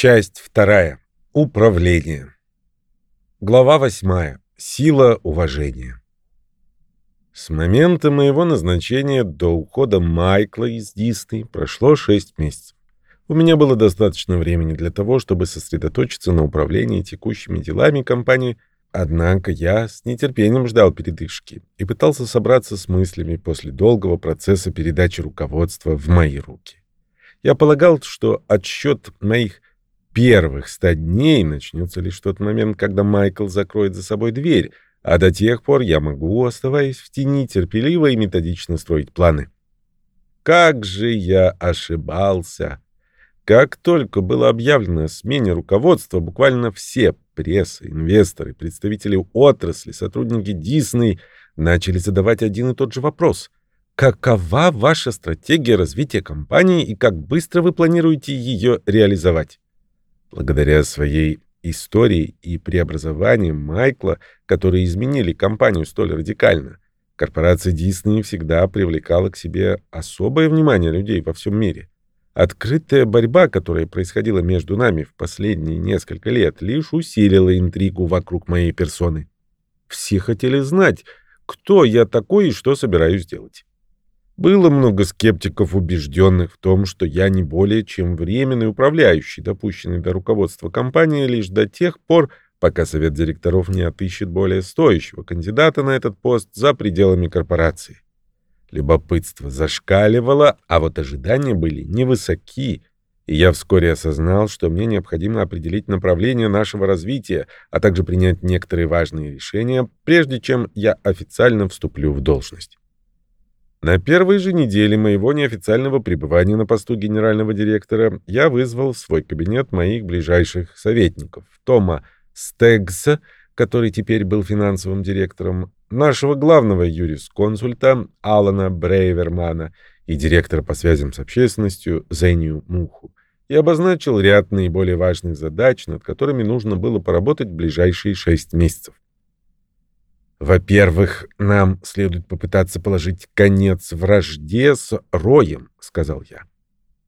Часть вторая. Управление. Глава восьмая. Сила уважения. С момента моего назначения до ухода Майкла из Дисней прошло шесть месяцев. У меня было достаточно времени для того, чтобы сосредоточиться на управлении текущими делами компании, однако я с нетерпением ждал передышки и пытался собраться с мыслями после долгого процесса передачи руководства в мои руки. Я полагал, что отсчет моих первых ста дней начнется лишь тот момент, когда Майкл закроет за собой дверь, а до тех пор я могу, оставаясь в тени, терпеливо и методично строить планы. Как же я ошибался! Как только было объявлено о смене руководства, буквально все пресса, инвесторы, представители отрасли, сотрудники Дисней начали задавать один и тот же вопрос. Какова ваша стратегия развития компании и как быстро вы планируете ее реализовать? Благодаря своей истории и преобразованиям Майкла, которые изменили компанию столь радикально, корпорация Дисней всегда привлекала к себе особое внимание людей во всем мире. Открытая борьба, которая происходила между нами в последние несколько лет, лишь усилила интригу вокруг моей персоны. Все хотели знать, кто я такой и что собираюсь делать. Было много скептиков, убежденных в том, что я не более чем временный управляющий, допущенный до руководства компании лишь до тех пор, пока совет директоров не отыщет более стоящего кандидата на этот пост за пределами корпорации. Любопытство зашкаливало, а вот ожидания были невысоки, и я вскоре осознал, что мне необходимо определить направление нашего развития, а также принять некоторые важные решения, прежде чем я официально вступлю в должность. На первой же неделе моего неофициального пребывания на посту генерального директора я вызвал в свой кабинет моих ближайших советников, Тома Стегса, который теперь был финансовым директором, нашего главного юрисконсульта Алана Брейвермана и директора по связям с общественностью Зению Муху, и обозначил ряд наиболее важных задач, над которыми нужно было поработать в ближайшие шесть месяцев. Во-первых, нам следует попытаться положить конец вражде с Роем, сказал я.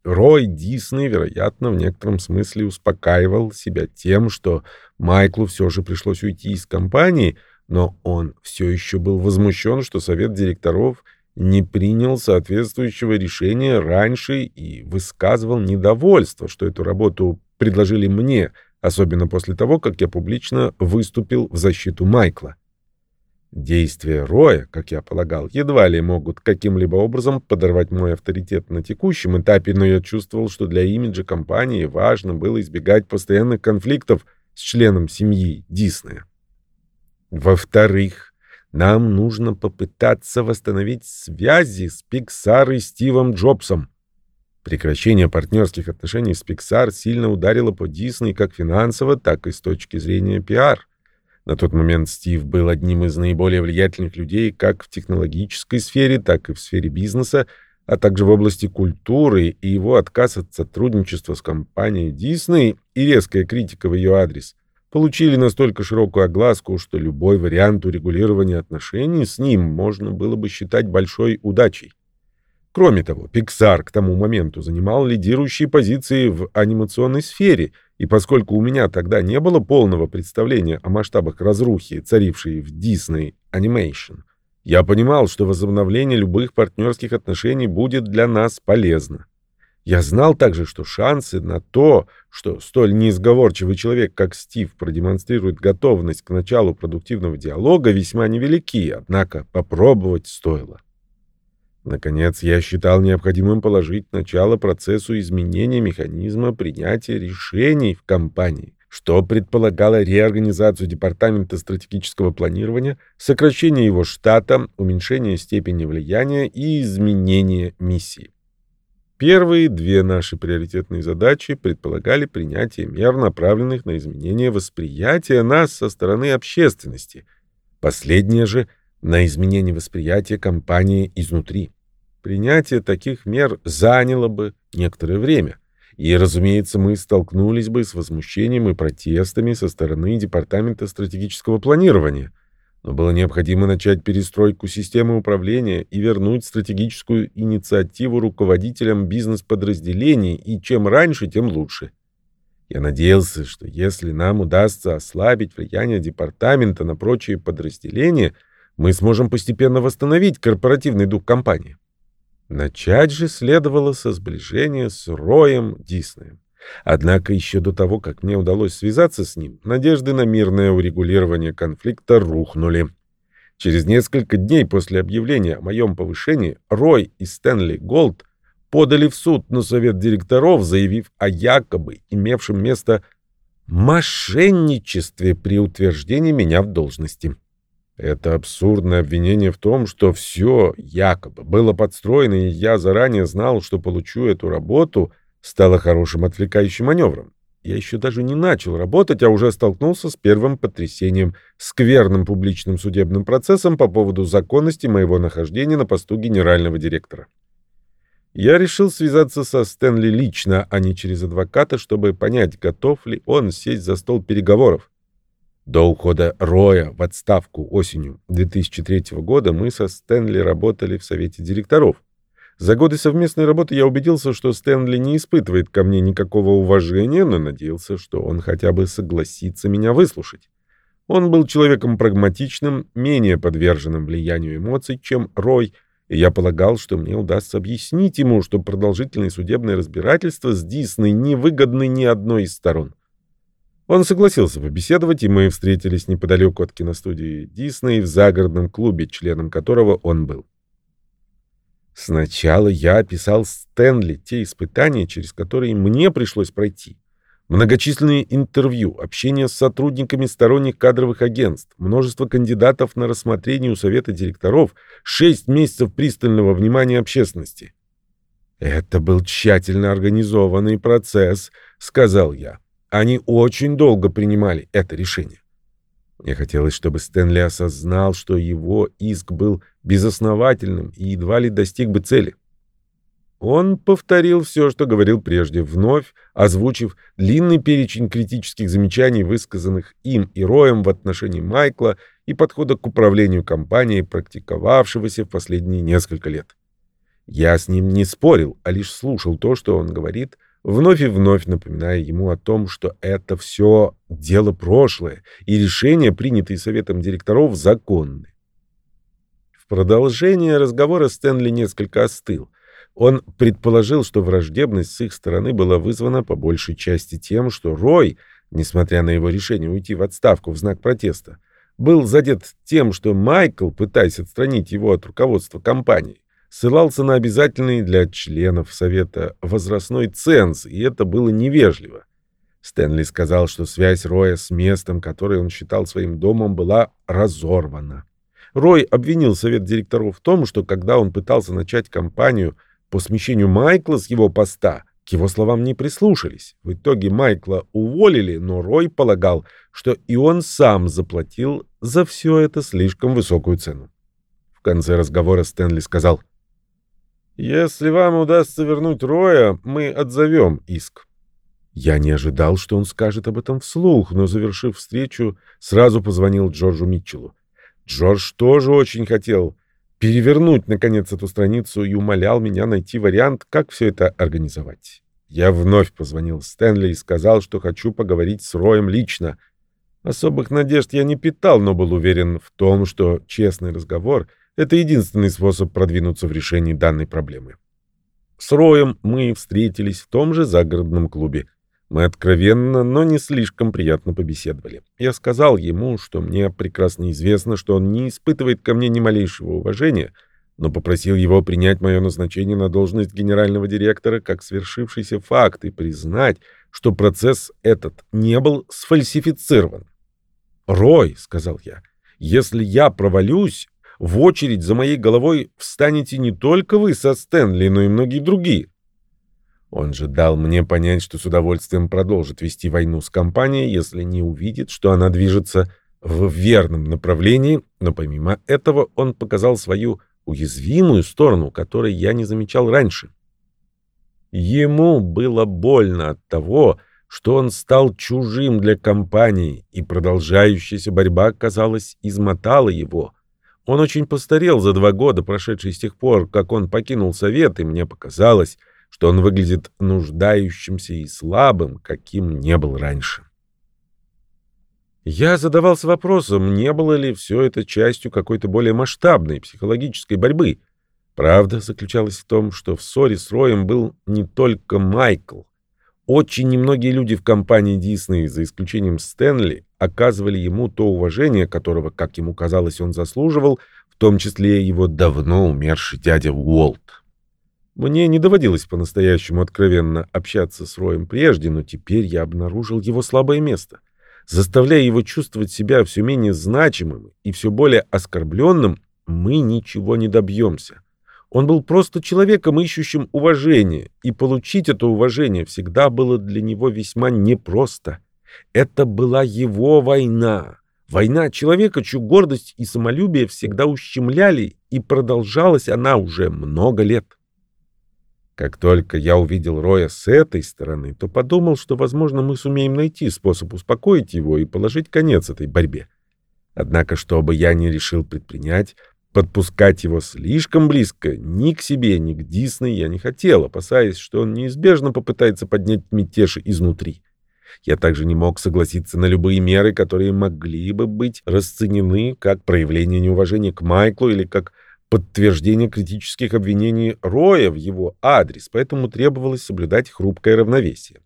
Рой Дисней, вероятно, в некотором смысле успокаивал себя тем, что Майклу все же пришлось уйти из компании, но он все еще был возмущен, что совет директоров не принял соответствующего решения раньше и высказывал недовольство, что эту работу предложили мне, особенно после того, как я публично выступил в защиту Майкла. Действия Роя, как я полагал, едва ли могут каким-либо образом подорвать мой авторитет на текущем этапе, но я чувствовал, что для имиджа компании важно было избегать постоянных конфликтов с членом семьи Диснея. Во-вторых, нам нужно попытаться восстановить связи с Pixar и Стивом Джобсом. Прекращение партнерских отношений с Pixar сильно ударило по Дисней как финансово, так и с точки зрения пиар. На тот момент Стив был одним из наиболее влиятельных людей как в технологической сфере, так и в сфере бизнеса, а также в области культуры, и его отказ от сотрудничества с компанией Disney и резкая критика в ее адрес получили настолько широкую огласку, что любой вариант урегулирования отношений с ним можно было бы считать большой удачей. Кроме того, Pixar к тому моменту занимал лидирующие позиции в анимационной сфере — и поскольку у меня тогда не было полного представления о масштабах разрухи, царившей в Disney Animation, я понимал, что возобновление любых партнерских отношений будет для нас полезно. Я знал также, что шансы на то, что столь неизговорчивый человек, как Стив, продемонстрирует готовность к началу продуктивного диалога, весьма невелики, однако попробовать стоило. Наконец, я считал необходимым положить начало процессу изменения механизма принятия решений в компании, что предполагало реорганизацию департамента стратегического планирования, сокращение его штата, уменьшение степени влияния и изменение миссии. Первые две наши приоритетные задачи предполагали принятие мер, направленных на изменение восприятия нас со стороны общественности. Последнее же — на изменение восприятия компании изнутри. Принятие таких мер заняло бы некоторое время. И, разумеется, мы столкнулись бы с возмущением и протестами со стороны Департамента стратегического планирования. Но было необходимо начать перестройку системы управления и вернуть стратегическую инициативу руководителям бизнес-подразделений, и чем раньше, тем лучше. Я надеялся, что если нам удастся ослабить влияние департамента на прочие подразделения, мы сможем постепенно восстановить корпоративный дух компании. Начать же следовало со сближения с Роем Диснеем. Однако еще до того, как мне удалось связаться с ним, надежды на мирное урегулирование конфликта рухнули. Через несколько дней после объявления о моем повышении Рой и Стэнли Голд подали в суд на совет директоров, заявив о якобы имевшем место мошенничестве при утверждении меня в должности. Это абсурдное обвинение в том, что все якобы было подстроено, и я заранее знал, что получу эту работу, стало хорошим отвлекающим маневром. Я еще даже не начал работать, а уже столкнулся с первым потрясением, скверным публичным судебным процессом по поводу законности моего нахождения на посту генерального директора. Я решил связаться со Стэнли лично, а не через адвоката, чтобы понять, готов ли он сесть за стол переговоров. До ухода Роя в отставку осенью 2003 года мы со Стэнли работали в совете директоров. За годы совместной работы я убедился, что Стэнли не испытывает ко мне никакого уважения, но надеялся, что он хотя бы согласится меня выслушать. Он был человеком прагматичным, менее подверженным влиянию эмоций, чем Рой — и я полагал, что мне удастся объяснить ему, что продолжительные судебные разбирательства с Дисней невыгодны ни одной из сторон. Он согласился побеседовать, и мы встретились неподалеку от киностудии Дисней в загородном клубе, членом которого он был. Сначала я описал Стэнли те испытания, через которые мне пришлось пройти. Многочисленные интервью, общение с сотрудниками сторонних кадровых агентств, множество кандидатов на рассмотрение у совета директоров, шесть месяцев пристального внимания общественности. «Это был тщательно организованный процесс», — сказал я. «Они очень долго принимали это решение». Мне хотелось, чтобы Стэнли осознал, что его иск был безосновательным и едва ли достиг бы цели. Он повторил все, что говорил прежде, вновь озвучив длинный перечень критических замечаний, высказанных им и Роем в отношении Майкла и подхода к управлению компанией, практиковавшегося в последние несколько лет. Я с ним не спорил, а лишь слушал то, что он говорит, вновь и вновь напоминая ему о том, что это все дело прошлое, и решения, принятые советом директоров, законны. В продолжение разговора Стэнли несколько остыл — он предположил, что враждебность с их стороны была вызвана по большей части тем, что Рой, несмотря на его решение уйти в отставку в знак протеста, был задет тем, что Майкл, пытаясь отстранить его от руководства компании, ссылался на обязательный для членов Совета возрастной ценз, и это было невежливо. Стэнли сказал, что связь Роя с местом, которое он считал своим домом, была разорвана. Рой обвинил Совет директоров в том, что когда он пытался начать кампанию – по смещению Майкла с его поста к его словам не прислушались. В итоге Майкла уволили, но Рой полагал, что и он сам заплатил за все это слишком высокую цену. В конце разговора Стэнли сказал, «Если вам удастся вернуть Роя, мы отзовем иск». Я не ожидал, что он скажет об этом вслух, но, завершив встречу, сразу позвонил Джорджу Митчеллу. Джордж тоже очень хотел перевернуть, наконец, эту страницу и умолял меня найти вариант, как все это организовать. Я вновь позвонил Стэнли и сказал, что хочу поговорить с Роем лично. Особых надежд я не питал, но был уверен в том, что честный разговор — это единственный способ продвинуться в решении данной проблемы. С Роем мы встретились в том же загородном клубе — мы откровенно, но не слишком приятно побеседовали. Я сказал ему, что мне прекрасно известно, что он не испытывает ко мне ни малейшего уважения, но попросил его принять мое назначение на должность генерального директора как свершившийся факт и признать, что процесс этот не был сфальсифицирован. «Рой», — сказал я, — «если я провалюсь, в очередь за моей головой встанете не только вы со Стэнли, но и многие другие. Он же дал мне понять, что с удовольствием продолжит вести войну с компанией, если не увидит, что она движется в верном направлении, но помимо этого он показал свою уязвимую сторону, которой я не замечал раньше. Ему было больно от того, что он стал чужим для компании, и продолжающаяся борьба, казалось, измотала его. Он очень постарел за два года, прошедшие с тех пор, как он покинул совет, и мне показалось, что он выглядит нуждающимся и слабым, каким не был раньше. Я задавался вопросом, не было ли все это частью какой-то более масштабной психологической борьбы. Правда заключалась в том, что в ссоре с Роем был не только Майкл. Очень немногие люди в компании Дисней, за исключением Стэнли, оказывали ему то уважение, которого, как ему казалось, он заслуживал, в том числе его давно умерший дядя Уолт. Мне не доводилось по-настоящему откровенно общаться с Роем прежде, но теперь я обнаружил его слабое место — заставляя его чувствовать себя все менее значимым и все более оскорбленным, мы ничего не добьемся. Он был просто человеком, ищущим уважение, и получить это уважение всегда было для него весьма непросто. Это была его война. Война человека, чью гордость и самолюбие всегда ущемляли, и продолжалась она уже много лет. Как только я увидел Роя с этой стороны, то подумал, что, возможно, мы сумеем найти способ успокоить его и положить конец этой борьбе. Однако, что бы я ни решил предпринять, подпускать его слишком близко ни к себе, ни к Дисней я не хотел, опасаясь, что он неизбежно попытается поднять мятеж изнутри. Я также не мог согласиться на любые меры, которые могли бы быть расценены как проявление неуважения к Майклу или как подтверждение критических обвинений Роя в его адрес, поэтому требовалось соблюдать хрупкое равновесие.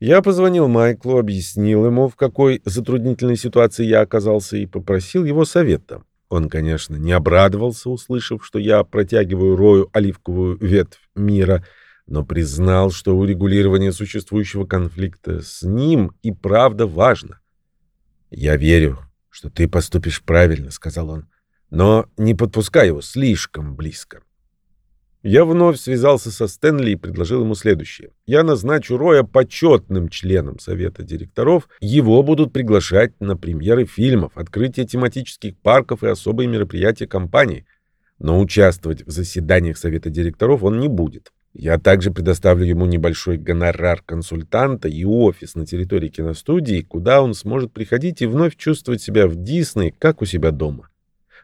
Я позвонил Майклу, объяснил ему, в какой затруднительной ситуации я оказался, и попросил его совета. Он, конечно, не обрадовался, услышав, что я протягиваю Рою оливковую ветвь мира, но признал, что урегулирование существующего конфликта с ним и правда важно. «Я верю, что ты поступишь правильно», — сказал он но не подпускай его слишком близко. Я вновь связался со Стэнли и предложил ему следующее. Я назначу Роя почетным членом совета директоров. Его будут приглашать на премьеры фильмов, открытие тематических парков и особые мероприятия компании. Но участвовать в заседаниях совета директоров он не будет. Я также предоставлю ему небольшой гонорар консультанта и офис на территории киностудии, куда он сможет приходить и вновь чувствовать себя в Дисней, как у себя дома.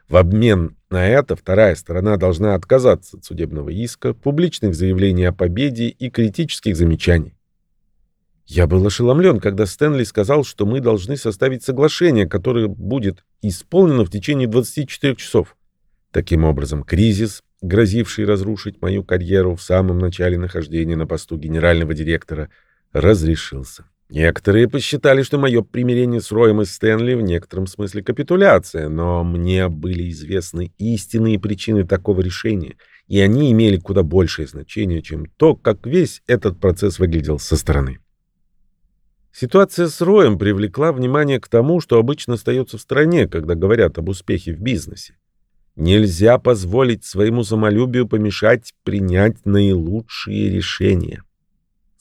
В обмен на это вторая сторона должна отказаться от судебного иска, публичных заявлений о победе и критических замечаний. Я был ошеломлен, когда Стэнли сказал, что мы должны составить соглашение, которое будет исполнено в течение 24 часов. Таким образом, кризис, грозивший разрушить мою карьеру в самом начале нахождения на посту генерального директора, разрешился. Некоторые посчитали, что мое примирение с Роем и Стэнли в некотором смысле капитуляция, но мне были известны истинные причины такого решения, и они имели куда большее значение, чем то, как весь этот процесс выглядел со стороны. Ситуация с Роем привлекла внимание к тому, что обычно остается в стороне, когда говорят об успехе в бизнесе. Нельзя позволить своему самолюбию помешать принять наилучшие решения.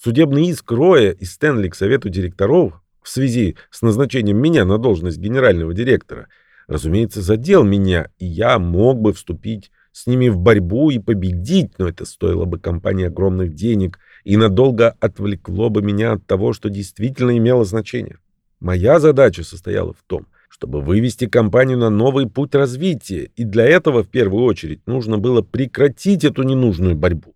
Судебный иск Роя и Стэнли к совету директоров в связи с назначением меня на должность генерального директора, разумеется, задел меня, и я мог бы вступить с ними в борьбу и победить, но это стоило бы компании огромных денег и надолго отвлекло бы меня от того, что действительно имело значение. Моя задача состояла в том, чтобы вывести компанию на новый путь развития, и для этого в первую очередь нужно было прекратить эту ненужную борьбу.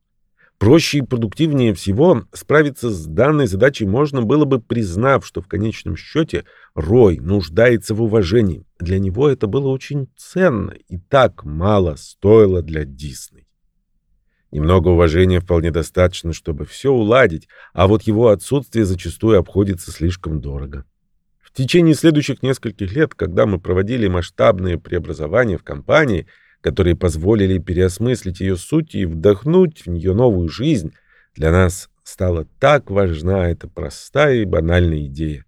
Проще и продуктивнее всего справиться с данной задачей можно было бы, признав, что в конечном счете Рой нуждается в уважении. Для него это было очень ценно и так мало стоило для Дисней. Немного уважения вполне достаточно, чтобы все уладить, а вот его отсутствие зачастую обходится слишком дорого. В течение следующих нескольких лет, когда мы проводили масштабные преобразования в компании – которые позволили переосмыслить ее суть и вдохнуть в нее новую жизнь, для нас стала так важна эта простая и банальная идея.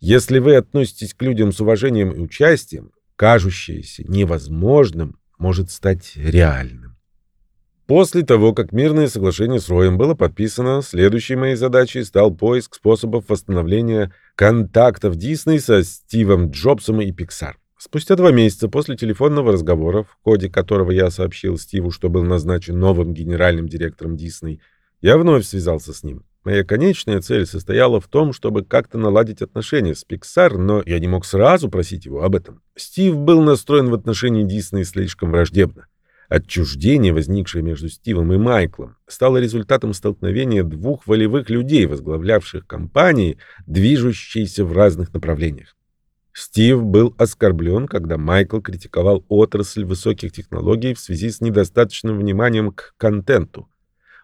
Если вы относитесь к людям с уважением и участием, кажущееся невозможным может стать реальным. После того, как мирное соглашение с Роем было подписано, следующей моей задачей стал поиск способов восстановления контактов Дисней со Стивом Джобсом и Pixar. Спустя два месяца после телефонного разговора, в ходе которого я сообщил Стиву, что был назначен новым генеральным директором Дисней, я вновь связался с ним. Моя конечная цель состояла в том, чтобы как-то наладить отношения с Pixar, но я не мог сразу просить его об этом. Стив был настроен в отношении Дисней слишком враждебно. Отчуждение, возникшее между Стивом и Майклом, стало результатом столкновения двух волевых людей, возглавлявших компании, движущиеся в разных направлениях. Стив был оскорблен, когда Майкл критиковал отрасль высоких технологий в связи с недостаточным вниманием к контенту.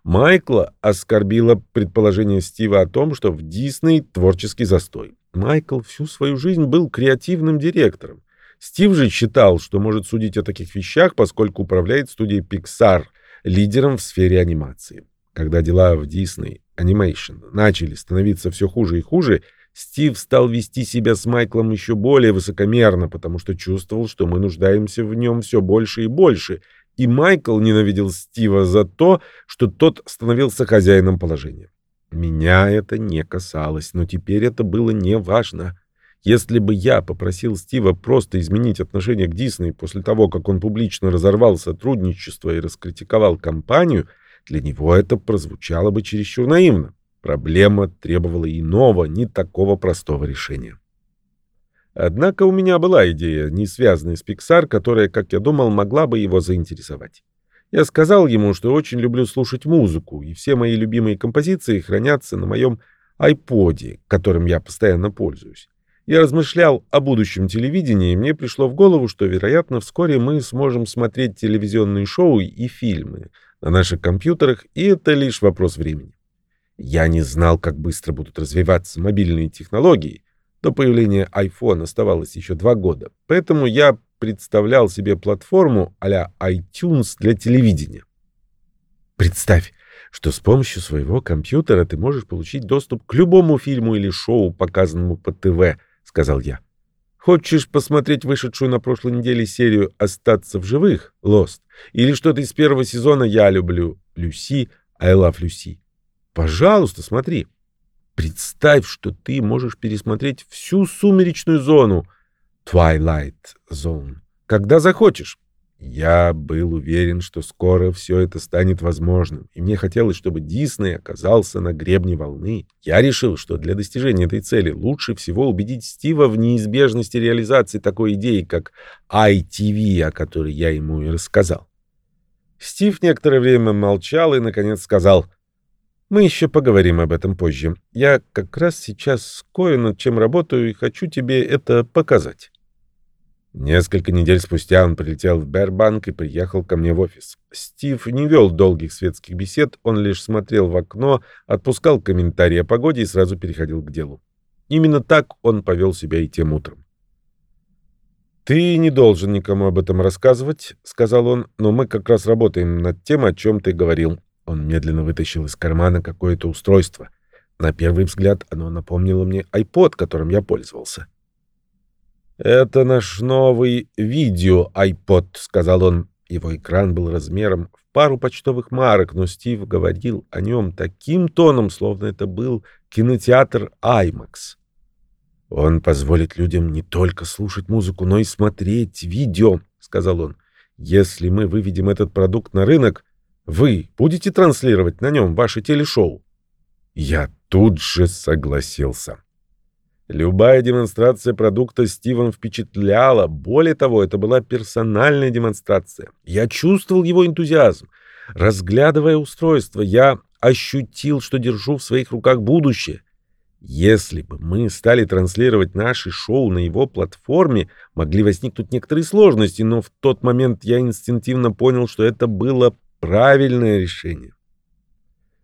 Майкла оскорбило предположение Стива о том, что в Дисней творческий застой. Майкл всю свою жизнь был креативным директором. Стив же считал, что может судить о таких вещах, поскольку управляет студией Pixar, лидером в сфере анимации. Когда дела в Disney Animation начали становиться все хуже и хуже, Стив стал вести себя с Майклом еще более высокомерно, потому что чувствовал, что мы нуждаемся в нем все больше и больше, и Майкл ненавидел Стива за то, что тот становился хозяином положения. Меня это не касалось, но теперь это было не важно. Если бы я попросил Стива просто изменить отношение к Дисней после того, как он публично разорвал сотрудничество и раскритиковал компанию, для него это прозвучало бы чересчур наивно. Проблема требовала иного, не такого простого решения. Однако у меня была идея, не связанная с Pixar, которая, как я думал, могла бы его заинтересовать. Я сказал ему, что очень люблю слушать музыку, и все мои любимые композиции хранятся на моем айподе, которым я постоянно пользуюсь. Я размышлял о будущем телевидении, и мне пришло в голову, что, вероятно, вскоре мы сможем смотреть телевизионные шоу и фильмы на наших компьютерах, и это лишь вопрос времени. Я не знал, как быстро будут развиваться мобильные технологии. До появления iPhone оставалось еще два года, поэтому я представлял себе платформу а-ля iTunes для телевидения. Представь, что с помощью своего компьютера ты можешь получить доступ к любому фильму или шоу, показанному по ТВ — сказал я. Хочешь посмотреть вышедшую на прошлой неделе серию «Остаться в живых» Lost? Или что-то из первого сезона «Я люблю Люси», «I love Люси»? Пожалуйста, смотри. Представь, что ты можешь пересмотреть всю «Сумеречную зону» Twilight Zone, когда захочешь. Я был уверен, что скоро все это станет возможным, и мне хотелось, чтобы Дисней оказался на гребне волны. Я решил, что для достижения этой цели лучше всего убедить Стива в неизбежности реализации такой идеи, как ITV, о которой я ему и рассказал. Стив некоторое время молчал и, наконец, сказал, «Мы еще поговорим об этом позже. Я как раз сейчас кое над чем работаю и хочу тебе это показать». Несколько недель спустя он прилетел в Бербанк и приехал ко мне в офис. Стив не вел долгих светских бесед, он лишь смотрел в окно, отпускал комментарии о погоде и сразу переходил к делу. Именно так он повел себя и тем утром. «Ты не должен никому об этом рассказывать», — сказал он, — «но мы как раз работаем над тем, о чем ты говорил». Он медленно вытащил из кармана какое-то устройство. На первый взгляд оно напомнило мне iPod, которым я пользовался. «Это наш новый видео-айпод», — сказал он. Его экран был размером в пару почтовых марок, но Стив говорил о нем таким тоном, словно это был кинотеатр IMAX. «Он позволит людям не только слушать музыку, но и смотреть видео», — сказал он. «Если мы выведем этот продукт на рынок, вы будете транслировать на нем ваше телешоу?» Я тут же согласился. Любая демонстрация продукта Стивен впечатляла. Более того, это была персональная демонстрация. Я чувствовал его энтузиазм. Разглядывая устройство, я ощутил, что держу в своих руках будущее. Если бы мы стали транслировать наши шоу на его платформе, могли возникнуть некоторые сложности, но в тот момент я инстинктивно понял, что это было правильное решение.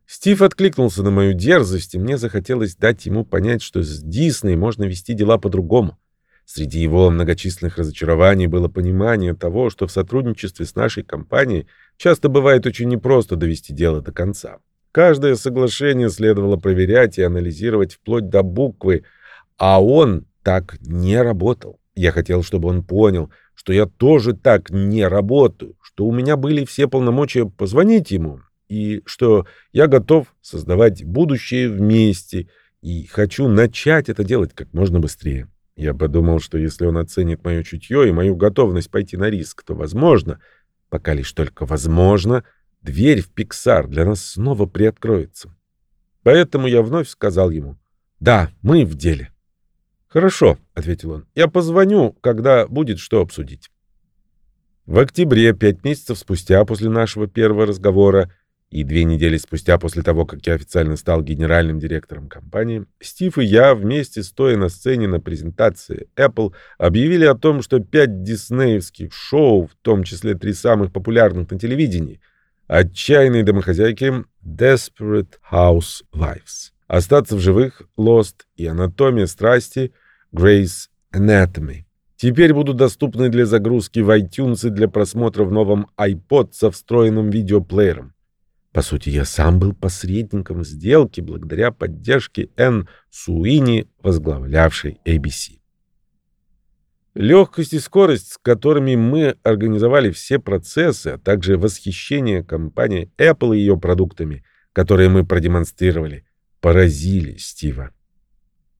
Стив откликнулся на мою дерзость, и мне захотелось дать ему понять, что с Дисней можно вести дела по-другому. Среди его многочисленных разочарований было понимание того, что в сотрудничестве с нашей компанией часто бывает очень непросто довести дело до конца. Каждое соглашение следовало проверять и анализировать вплоть до буквы, а он так не работал. Я хотел, чтобы он понял, что я тоже так не работаю, что у меня были все полномочия позвонить ему, и что я готов создавать будущее вместе и хочу начать это делать как можно быстрее. Я подумал, что если он оценит мое чутье и мою готовность пойти на риск, то, возможно, пока лишь только возможно, дверь в Pixar для нас снова приоткроется. Поэтому я вновь сказал ему, «Да, мы в деле». «Хорошо», — ответил он, — «я позвоню, когда будет что обсудить». В октябре, пять месяцев спустя после нашего первого разговора, и две недели спустя после того, как я официально стал генеральным директором компании, Стив и я вместе, стоя на сцене на презентации Apple, объявили о том, что пять диснеевских шоу, в том числе три самых популярных на телевидении, «Отчаянные домохозяйки», «Desperate Housewives», «Остаться в живых», «Lost» и «Анатомия страсти», «Grey's Anatomy». Теперь будут доступны для загрузки в iTunes и для просмотра в новом iPod со встроенным видеоплеером. По сути, я сам был посредником сделки благодаря поддержке Энн Суини, возглавлявшей ABC. Легкость и скорость, с которыми мы организовали все процессы, а также восхищение компанией Apple и ее продуктами, которые мы продемонстрировали, поразили Стива.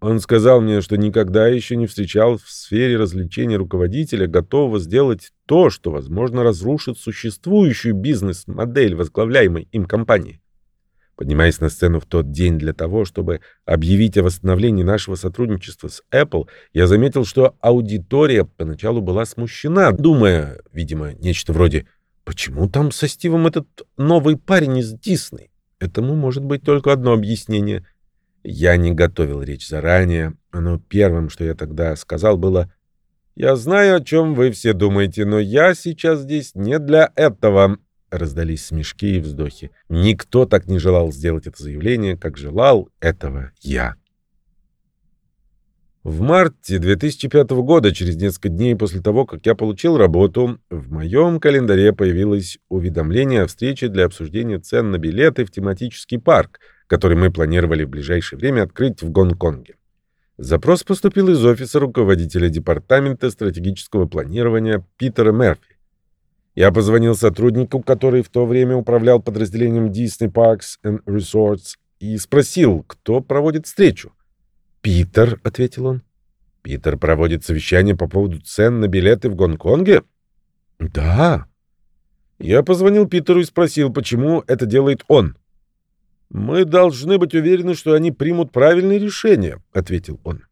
Он сказал мне, что никогда еще не встречал в сфере развлечений руководителя, готового сделать то, что, возможно, разрушит существующую бизнес-модель возглавляемой им компании. Поднимаясь на сцену в тот день для того, чтобы объявить о восстановлении нашего сотрудничества с Apple, я заметил, что аудитория поначалу была смущена, думая, видимо, нечто вроде «Почему там со Стивом этот новый парень из Дисней?» Этому может быть только одно объяснение — я не готовил речь заранее, но первым, что я тогда сказал, было «Я знаю, о чем вы все думаете, но я сейчас здесь не для этого». Раздались смешки и вздохи. Никто так не желал сделать это заявление, как желал этого я. В марте 2005 года, через несколько дней после того, как я получил работу, в моем календаре появилось уведомление о встрече для обсуждения цен на билеты в тематический парк — который мы планировали в ближайшее время открыть в Гонконге. Запрос поступил из офиса руководителя департамента стратегического планирования Питера Мерфи. Я позвонил сотруднику, который в то время управлял подразделением Disney Parks and Resorts, и спросил, кто проводит встречу. «Питер», — ответил он. «Питер проводит совещание по поводу цен на билеты в Гонконге?» «Да». Я позвонил Питеру и спросил, почему это делает он. «Мы должны быть уверены, что они примут правильное решение», — ответил он.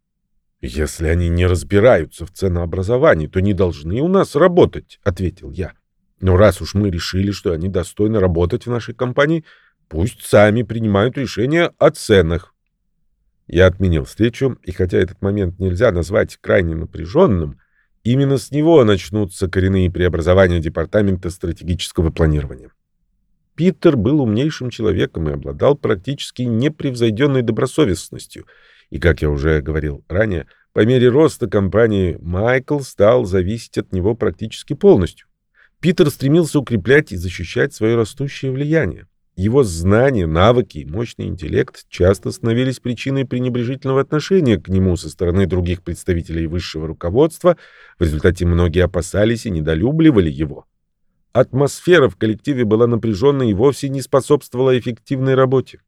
«Если они не разбираются в ценообразовании, то не должны у нас работать», — ответил я. «Но раз уж мы решили, что они достойны работать в нашей компании, пусть сами принимают решение о ценах». Я отменил встречу, и хотя этот момент нельзя назвать крайне напряженным, именно с него начнутся коренные преобразования Департамента стратегического планирования. Питер был умнейшим человеком и обладал практически непревзойденной добросовестностью. И, как я уже говорил ранее, по мере роста компании Майкл стал зависеть от него практически полностью. Питер стремился укреплять и защищать свое растущее влияние. Его знания, навыки и мощный интеллект часто становились причиной пренебрежительного отношения к нему со стороны других представителей высшего руководства, в результате многие опасались и недолюбливали его. Атмосфера в коллективе была напряженной и вовсе не способствовала эффективной работе.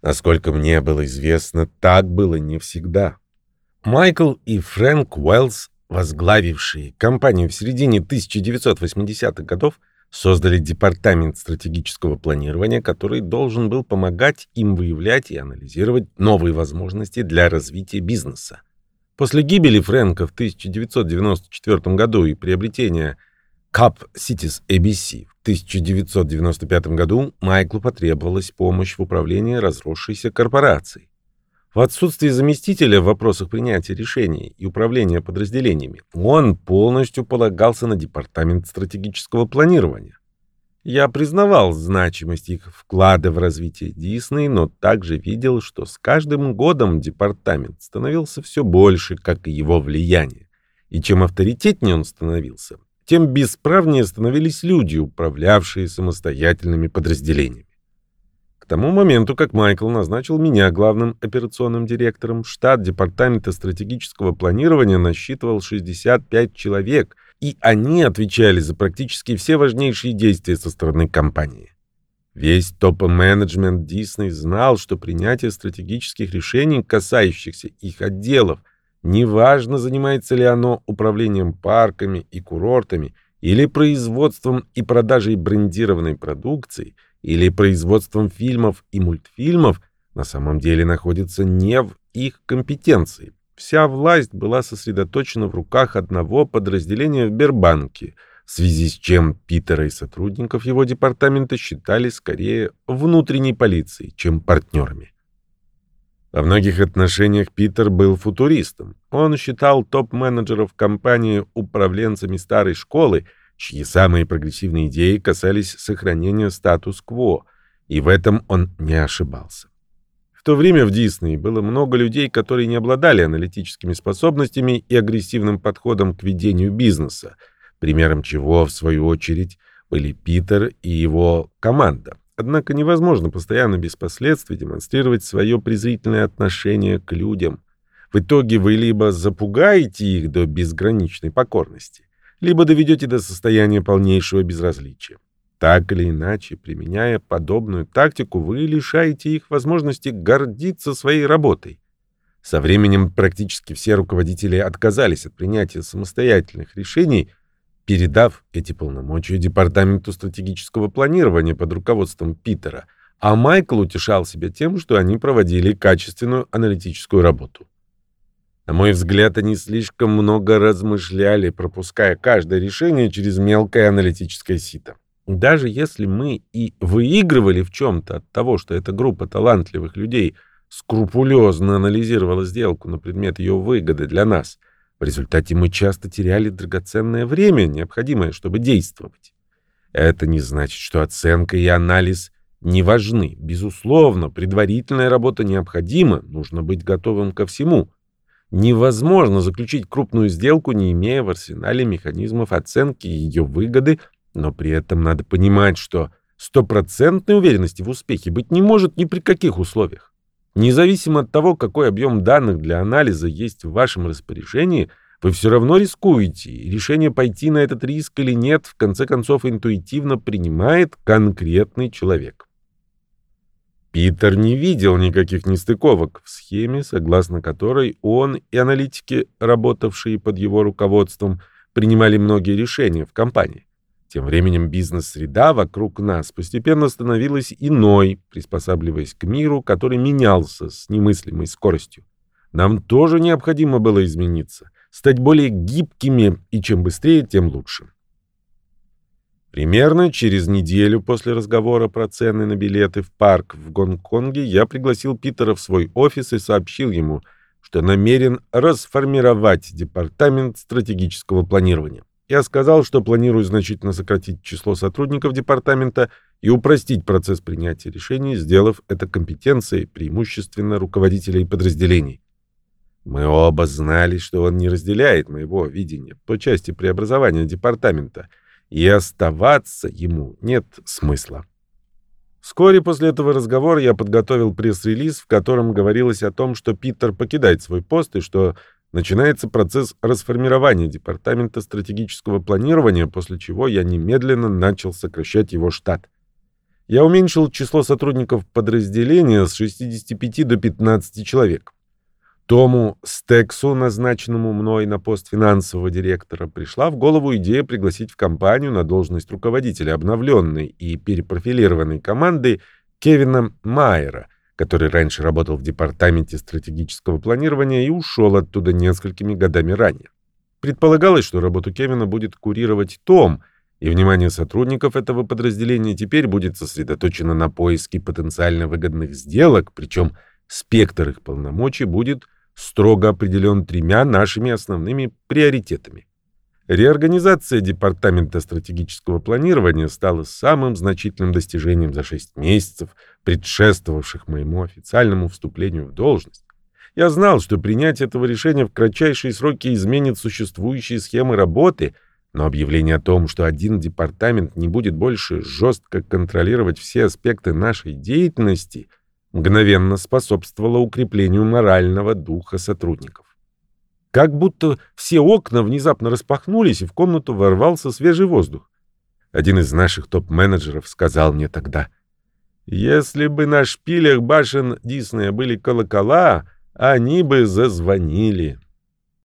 Насколько мне было известно, так было не всегда. Майкл и Фрэнк Уэллс, возглавившие компанию в середине 1980-х годов, создали департамент стратегического планирования, который должен был помогать им выявлять и анализировать новые возможности для развития бизнеса. После гибели Фрэнка в 1994 году и приобретения Cup Cities ABC. В 1995 году Майклу потребовалась помощь в управлении разросшейся корпорацией. В отсутствие заместителя в вопросах принятия решений и управления подразделениями, он полностью полагался на департамент стратегического планирования. Я признавал значимость их вклада в развитие Дисней, но также видел, что с каждым годом департамент становился все больше, как и его влияние. И чем авторитетнее он становился, тем бесправнее становились люди, управлявшие самостоятельными подразделениями. Тому моменту, как Майкл назначил меня главным операционным директором, штат Департамента стратегического планирования насчитывал 65 человек, и они отвечали за практически все важнейшие действия со стороны компании. Весь топ-менеджмент Дисней знал, что принятие стратегических решений, касающихся их отделов, Неважно, занимается ли оно управлением парками и курортами, или производством и продажей брендированной продукции, или производством фильмов и мультфильмов, на самом деле находится не в их компетенции. вся власть была сосредоточена в руках одного подразделения в Бербанке, в связи с чем Питера и сотрудников его департамента считали скорее внутренней полицией, чем партнерами. Во многих отношениях Питер был футуристом. Он считал топ-менеджеров компании управленцами старой школы, чьи самые прогрессивные идеи касались сохранения статус-кво, и в этом он не ошибался. В то время в Дисней было много людей, которые не обладали аналитическими способностями и агрессивным подходом к ведению бизнеса, примером чего, в свою очередь, были Питер и его команда. Однако невозможно постоянно без последствий демонстрировать свое презрительное отношение к людям. В итоге вы либо запугаете их до безграничной покорности, либо доведете до состояния полнейшего безразличия. Так или иначе, применяя подобную тактику, вы лишаете их возможности гордиться своей работой. Со временем практически все руководители отказались от принятия самостоятельных решений, передав эти полномочия Департаменту стратегического планирования под руководством Питера, а Майкл утешал себя тем, что они проводили качественную аналитическую работу. На мой взгляд, они слишком много размышляли, пропуская каждое решение через мелкое аналитическое сито. Даже если мы и выигрывали в чем-то от того, что эта группа талантливых людей скрупулезно анализировала сделку на предмет ее выгоды для нас, в результате мы часто теряли драгоценное время, необходимое, чтобы действовать. Это не значит, что оценка и анализ не важны. Безусловно, предварительная работа необходима, нужно быть готовым ко всему. Невозможно заключить крупную сделку, не имея в арсенале механизмов оценки ее выгоды но при этом надо понимать, что стопроцентной уверенности в успехе быть не может ни при каких условиях. Независимо от того, какой объем данных для анализа есть в вашем распоряжении, вы все равно рискуете, и решение пойти на этот риск или нет в конце концов интуитивно принимает конкретный человек. Питер не видел никаких нестыковок в схеме, согласно которой он и аналитики, работавшие под его руководством, принимали многие решения в компании. Тем временем бизнес-среда вокруг нас постепенно становилась иной, приспосабливаясь к миру, который менялся с немыслимой скоростью. Нам тоже необходимо было измениться, стать более гибкими, и чем быстрее, тем лучше. Примерно через неделю после разговора про цены на билеты в парк в Гонконге я пригласил Питера в свой офис и сообщил ему, что намерен расформировать департамент стратегического планирования. Я сказал, что планирую значительно сократить число сотрудников департамента и упростить процесс принятия решений, сделав это компетенцией преимущественно руководителей подразделений. Мы оба знали, что он не разделяет моего видения по части преобразования департамента, и оставаться ему нет смысла. Вскоре после этого разговора я подготовил пресс-релиз, в котором говорилось о том, что Питер покидает свой пост и что Начинается процесс расформирования Департамента стратегического планирования, после чего я немедленно начал сокращать его штат. Я уменьшил число сотрудников подразделения с 65 до 15 человек. Тому Стексу, назначенному мной на пост финансового директора, пришла в голову идея пригласить в компанию на должность руководителя обновленной и перепрофилированной команды Кевина Майера, который раньше работал в департаменте стратегического планирования и ушел оттуда несколькими годами ранее. Предполагалось, что работу Кевина будет курировать Том, и внимание сотрудников этого подразделения теперь будет сосредоточено на поиске потенциально выгодных сделок, причем спектр их полномочий будет строго определен тремя нашими основными приоритетами. Реорганизация Департамента стратегического планирования стала самым значительным достижением за 6 месяцев, предшествовавших моему официальному вступлению в должность. Я знал, что принятие этого решения в кратчайшие сроки изменит существующие схемы работы, но объявление о том, что один департамент не будет больше жестко контролировать все аспекты нашей деятельности, мгновенно способствовало укреплению морального духа сотрудников. Как будто все окна внезапно распахнулись, и в комнату ворвался свежий воздух. Один из наших топ-менеджеров сказал мне тогда, «Если бы на шпилях башен Диснея были колокола, они бы зазвонили».